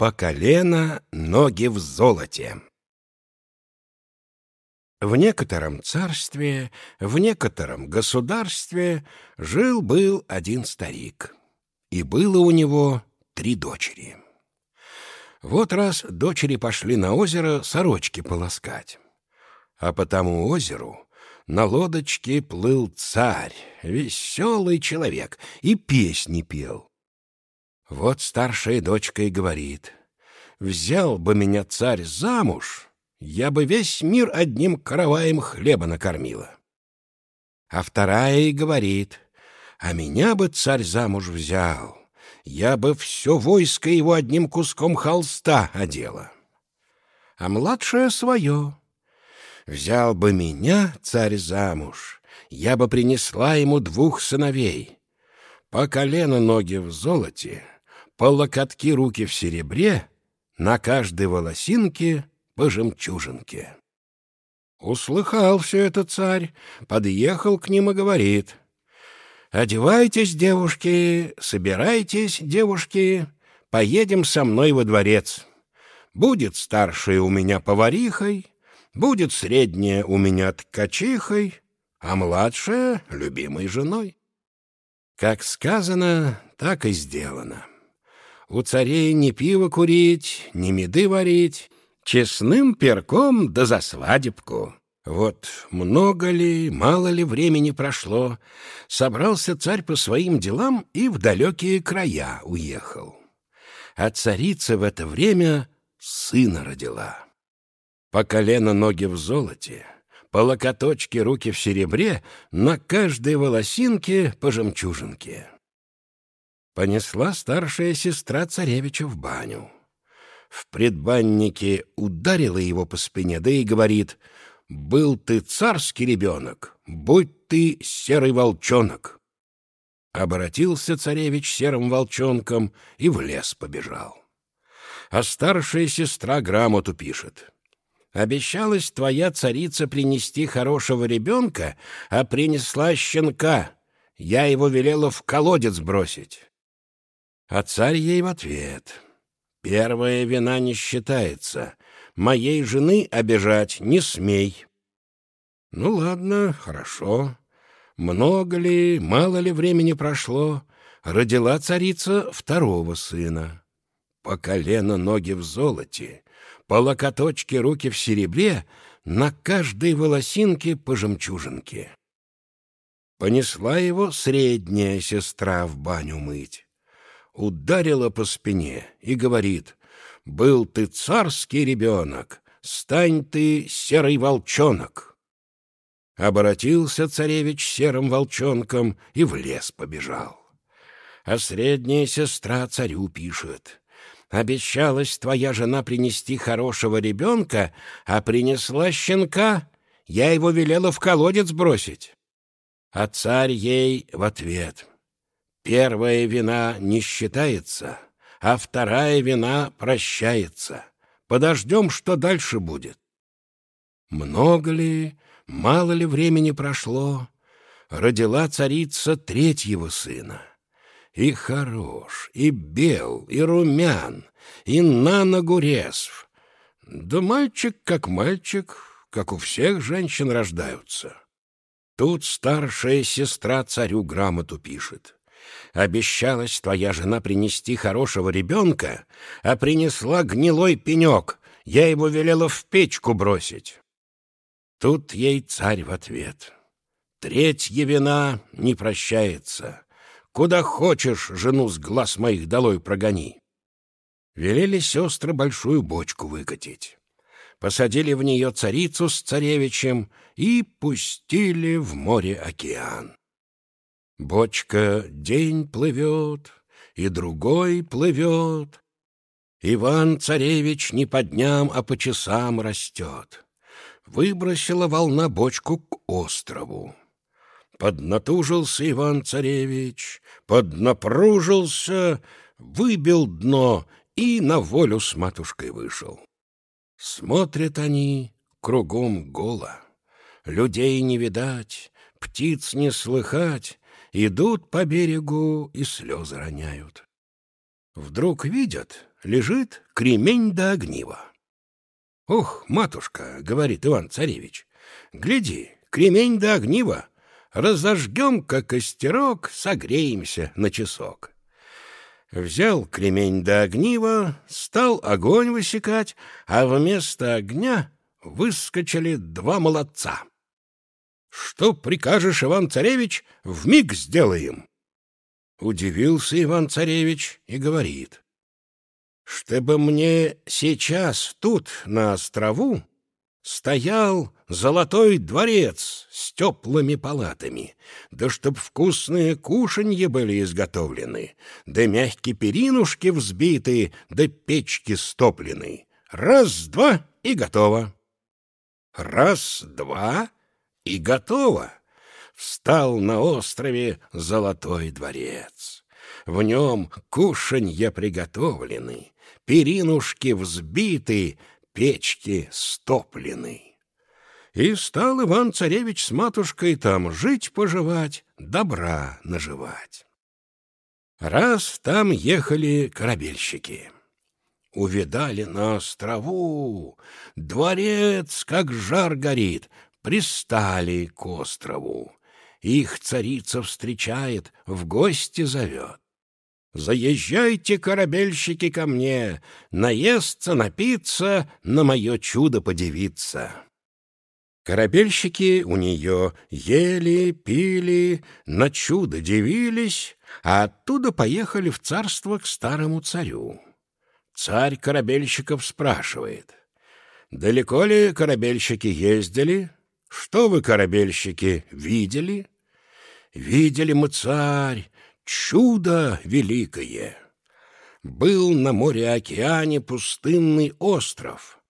По колено ноги в золоте. В некотором царстве, в некотором государстве жил-был один старик, и было у него три дочери. Вот раз дочери пошли на озеро сорочки полоскать, а по тому озеру на лодочке плыл царь, веселый человек, и песни пел. Вот старшая дочка и говорит, «Взял бы меня царь замуж, я бы весь мир одним караваем хлеба накормила». А вторая и говорит, «А меня бы царь замуж взял, я бы все войско его одним куском холста одела». А младшая свое, «Взял бы меня царь замуж, я бы принесла ему двух сыновей, по колено ноги в золоте, по локотки руки в серебре, на каждой волосинке по жемчужинке. Услыхал все это царь, подъехал к ним и говорит, «Одевайтесь, девушки, собирайтесь, девушки, поедем со мной во дворец. Будет старшая у меня поварихой, будет средняя у меня ткачихой, а младшая — любимой женой». Как сказано, так и сделано. У царей ни пиво курить, ни меды варить, честным перком да за свадебку. Вот много ли, мало ли времени прошло, собрался царь по своим делам и в далекие края уехал. А царица в это время сына родила. По колено ноги в золоте, по локоточке руки в серебре, на каждой волосинке по жемчужинке понесла старшая сестра царевича в баню. В предбаннике ударила его по спине, да и говорит, «Был ты царский ребенок, будь ты серый волчонок». Обратился царевич серым волчонком и в лес побежал. А старшая сестра грамоту пишет. «Обещалась твоя царица принести хорошего ребенка, а принесла щенка. Я его велела в колодец бросить». А царь ей в ответ. «Первая вина не считается. Моей жены обижать не смей». «Ну ладно, хорошо. Много ли, мало ли времени прошло, родила царица второго сына. По колено ноги в золоте, по локоточке руки в серебре, на каждой волосинке по жемчужинке. Понесла его средняя сестра в баню мыть ударила по спине и говорит, «Был ты царский ребенок, стань ты серый волчонок». Обратился царевич серым волчонком и в лес побежал. А средняя сестра царю пишет, «Обещалась твоя жена принести хорошего ребенка, а принесла щенка, я его велела в колодец бросить». А царь ей в ответ — Первая вина не считается, а вторая вина прощается. Подождем, что дальше будет. Много ли, мало ли времени прошло, родила царица третьего сына. И хорош, и бел, и румян, и на ногу резв. Да мальчик как мальчик, как у всех женщин рождаются. Тут старшая сестра царю грамоту пишет. Обещалась твоя жена принести хорошего ребенка, а принесла гнилой пенек. Я его велела в печку бросить. Тут ей царь в ответ. Третья вина не прощается. Куда хочешь, жену с глаз моих долой прогони. Велели сестры большую бочку выкатить. Посадили в нее царицу с царевичем и пустили в море океан. Бочка день плывет, и другой плывет. Иван-царевич не по дням, а по часам растет. Выбросила волна бочку к острову. Поднатужился Иван-царевич, поднапружился, выбил дно и на волю с матушкой вышел. Смотрят они, кругом голо. Людей не видать, птиц не слыхать, идут по берегу и слезы роняют. Вдруг видят, лежит кремень до огнива. «Ох, матушка!» — говорит Иван-царевич. «Гляди, кремень до огнива! Разожгем-ка костерок, согреемся на часок». Взял кремень до огнива, стал огонь высекать, а вместо огня выскочили два молодца. «Что прикажешь, Иван-царевич, вмиг сделаем!» Удивился Иван-царевич и говорит. «Чтобы мне сейчас тут, на острову, стоял золотой дворец с теплыми палатами, да чтоб вкусные кушанье были изготовлены, да мягкие перинушки взбиты, да печки стоплены. Раз-два и готово. Раз-два и готово. Встал на острове Золотой дворец. В нем кушанья приготовлены, перинушки взбиты, печки стоплены. И стал Иван-царевич с матушкой там жить-поживать, добра наживать. Раз там ехали корабельщики. Увидали на острову, дворец, как жар горит, пристали к острову. Их царица встречает, в гости зовет. Заезжайте, корабельщики, ко мне, наесться, напиться, на мое чудо подивиться. Корабельщики у нее ели, пили, на чудо дивились, а оттуда поехали в царство к старому царю. Царь корабельщиков спрашивает, «Далеко ли корабельщики ездили? Что вы, корабельщики, видели?» «Видели мы, царь, чудо великое. Был на море-океане пустынный остров.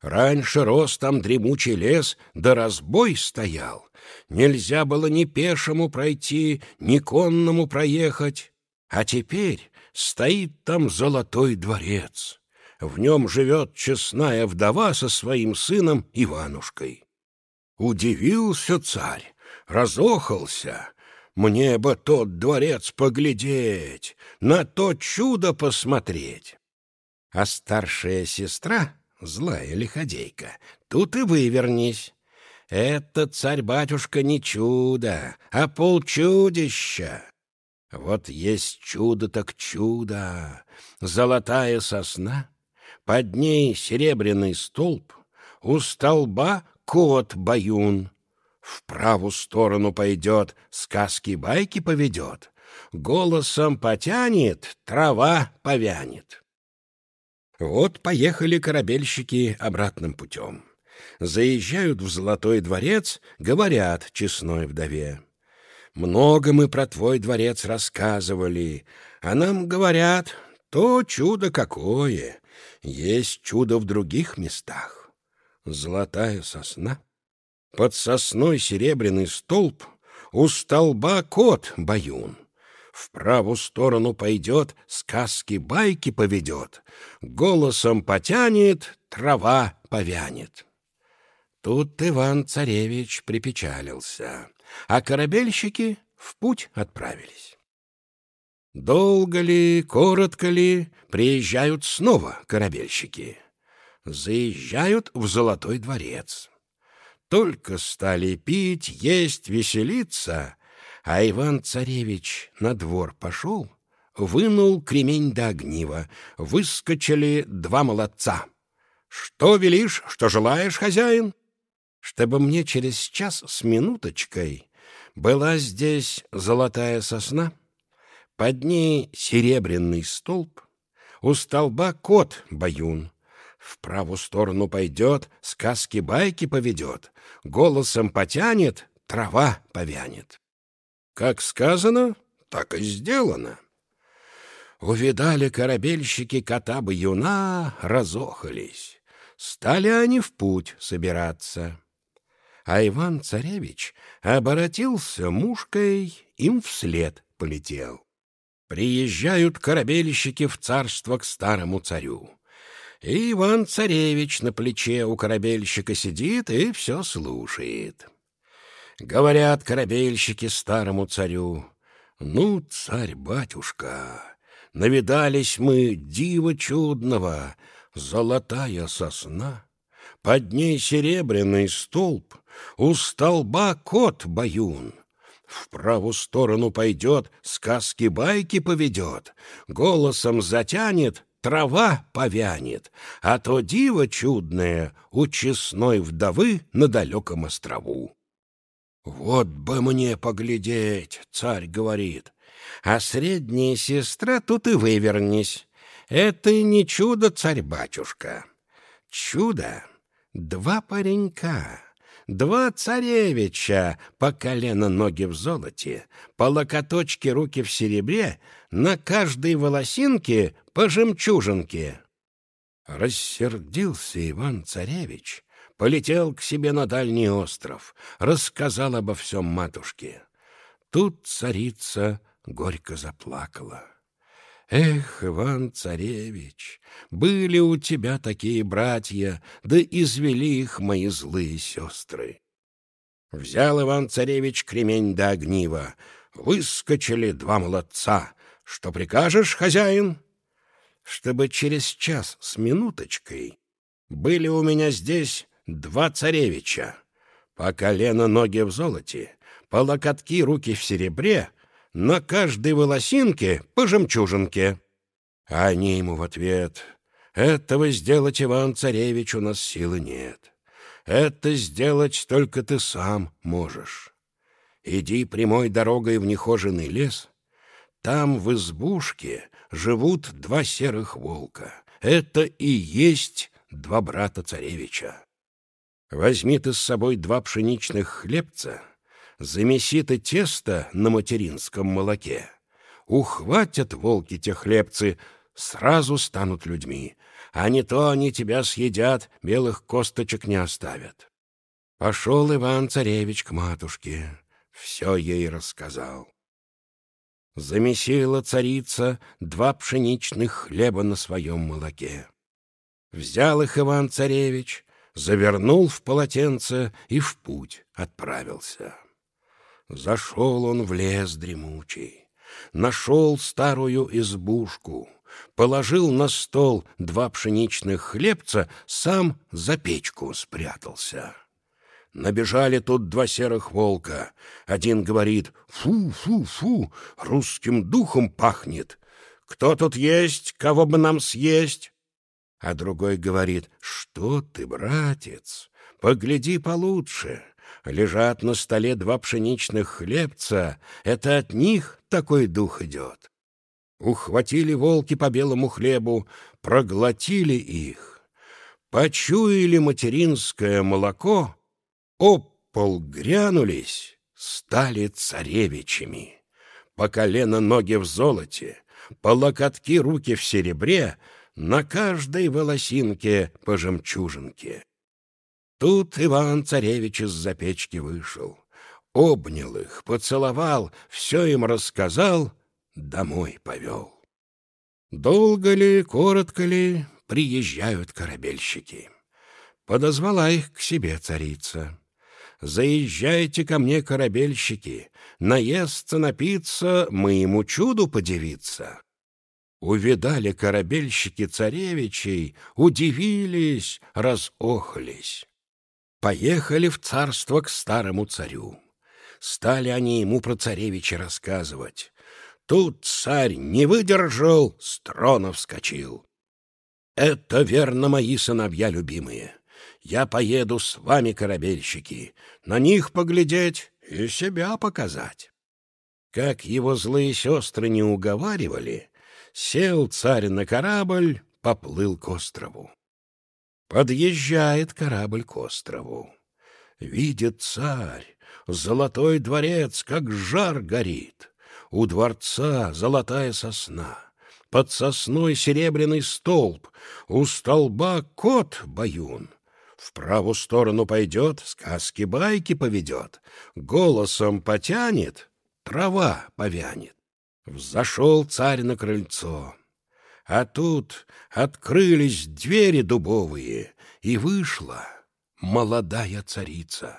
Раньше рос там дремучий лес, да разбой стоял. Нельзя было ни пешему пройти, ни конному проехать. А теперь стоит там золотой дворец. В нем живет честная вдова со своим сыном Иванушкой. Удивился царь, разохался, мне бы тот дворец поглядеть, на то чудо посмотреть. А старшая сестра, злая лиходейка, тут и вывернись. Это царь-батюшка не чудо, а полчудища. Вот есть чудо так чудо, золотая сосна, под ней серебряный столб, у столба кот-баюн, в правую сторону пойдет, сказки-байки поведет, голосом потянет, трава повянет. Вот поехали корабельщики обратным путем. Заезжают в Золотой дворец, говорят честной вдове. Много мы про твой дворец рассказывали, а нам говорят, то чудо какое, есть чудо в других местах. Золотая сосна, под сосной серебряный столб, у столба кот баюн. В правую сторону пойдет, сказки-байки поведет, голосом потянет, трава повянет. Тут Иван-царевич припечалился, а корабельщики в путь отправились. Долго ли, коротко ли, приезжают снова корабельщики. Заезжают в Золотой дворец. Только стали пить, есть, веселиться, а Иван-царевич на двор пошел, вынул кремень до огнива, выскочили два молодца. «Что велишь, что желаешь, хозяин?» «Чтобы мне через час с минуточкой была здесь золотая сосна, под ней серебряный столб, у столба кот-баюн, в правую сторону пойдет, сказки-байки поведет, голосом потянет, трава повянет. Как сказано, так и сделано. Увидали корабельщики кота бы юна, разохались. Стали они в путь собираться. А Иван-царевич оборотился мушкой, им вслед полетел. Приезжают корабельщики в царство к старому царю и Иван-царевич на плече у корабельщика сидит и все слушает. Говорят корабельщики старому царю, «Ну, царь-батюшка, Навидались мы дива чудного, золотая сосна, Под ней серебряный столб, у столба кот-баюн. В правую сторону пойдет, сказки-байки поведет, Голосом затянет, трава повянет, А то диво чудное у честной вдовы на далеком острову. «Вот бы мне поглядеть!» — царь говорит. «А средняя сестра тут и вывернись. Это не чудо, царь-батюшка. Чудо — два паренька». Два царевича, по колено ноги в золоте, по локоточке руки в серебре, на каждой волосинке по жемчужинке. Рассердился Иван-царевич, полетел к себе на дальний остров, рассказал обо всем матушке. Тут царица горько заплакала. Эх, Иван-царевич, были у тебя такие братья, да извели их мои злые сестры. Взял Иван-царевич кремень до огнива, выскочили два молодца. Что прикажешь, хозяин? Чтобы через час с минуточкой были у меня здесь два царевича. По колено ноги в золоте, по локотки руки в серебре, на каждой волосинке по жемчужинке. А они ему в ответ, этого сделать, Иван-царевич, у нас силы нет. Это сделать только ты сам можешь. Иди прямой дорогой в нехоженный лес. Там в избушке живут два серых волка. Это и есть два брата царевича. Возьми ты с собой два пшеничных хлебца, замеси ты тесто на материнском молоке. Ухватят волки те хлебцы, сразу станут людьми, а не то они тебя съедят, белых косточек не оставят. Пошел Иван-царевич к матушке, все ей рассказал. Замесила царица два пшеничных хлеба на своем молоке. Взял их Иван-царевич, завернул в полотенце и в путь отправился. Зашел он в лес дремучий, нашел старую избушку, положил на стол два пшеничных хлебца, сам за печку спрятался. Набежали тут два серых волка. Один говорит «Фу-фу-фу, русским духом пахнет. Кто тут есть, кого бы нам съесть?» А другой говорит, что ты, братец, погляди получше. Лежат на столе два пшеничных хлебца, это от них такой дух идет. Ухватили волки по белому хлебу, проглотили их. Почуяли материнское молоко, об пол грянулись, стали царевичами. По колено ноги в золоте, по локотки руки в серебре — на каждой волосинке по жемчужинке. Тут Иван-царевич из-за печки вышел, обнял их, поцеловал, все им рассказал, домой повел. Долго ли, коротко ли, приезжают корабельщики. Подозвала их к себе царица. «Заезжайте ко мне, корабельщики, наесться, напиться, моему чуду подивиться». Увидали корабельщики царевичей, удивились, разохались. Поехали в царство к старому царю. Стали они ему про царевича рассказывать. Тут царь не выдержал, с трона вскочил. «Это верно, мои сыновья любимые. Я поеду с вами, корабельщики, на них поглядеть и себя показать». Как его злые сестры не уговаривали, Сел царь на корабль, поплыл к острову. Подъезжает корабль к острову. Видит царь, золотой дворец, как жар горит. У дворца золотая сосна, под сосной серебряный столб, у столба кот баюн. В правую сторону пойдет, сказки-байки поведет, голосом потянет, трава повянет. Взошел царь на крыльцо, а тут открылись двери дубовые, и вышла молодая царица.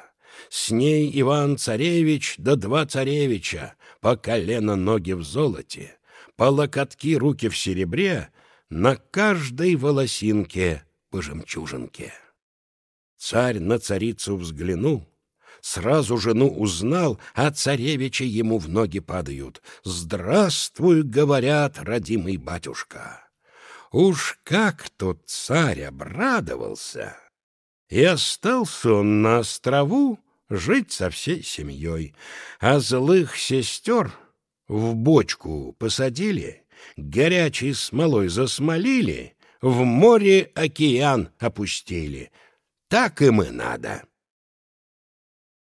С ней Иван-царевич да два царевича, по колено ноги в золоте, по локотки руки в серебре, на каждой волосинке по жемчужинке. Царь на царицу взглянул, сразу жену узнал, а царевичи ему в ноги падают. «Здравствуй, — говорят, — родимый батюшка!» Уж как тот царь обрадовался! И остался он на острову жить со всей семьей, а злых сестер в бочку посадили, горячей смолой засмолили, в море океан опустили. Так им и надо.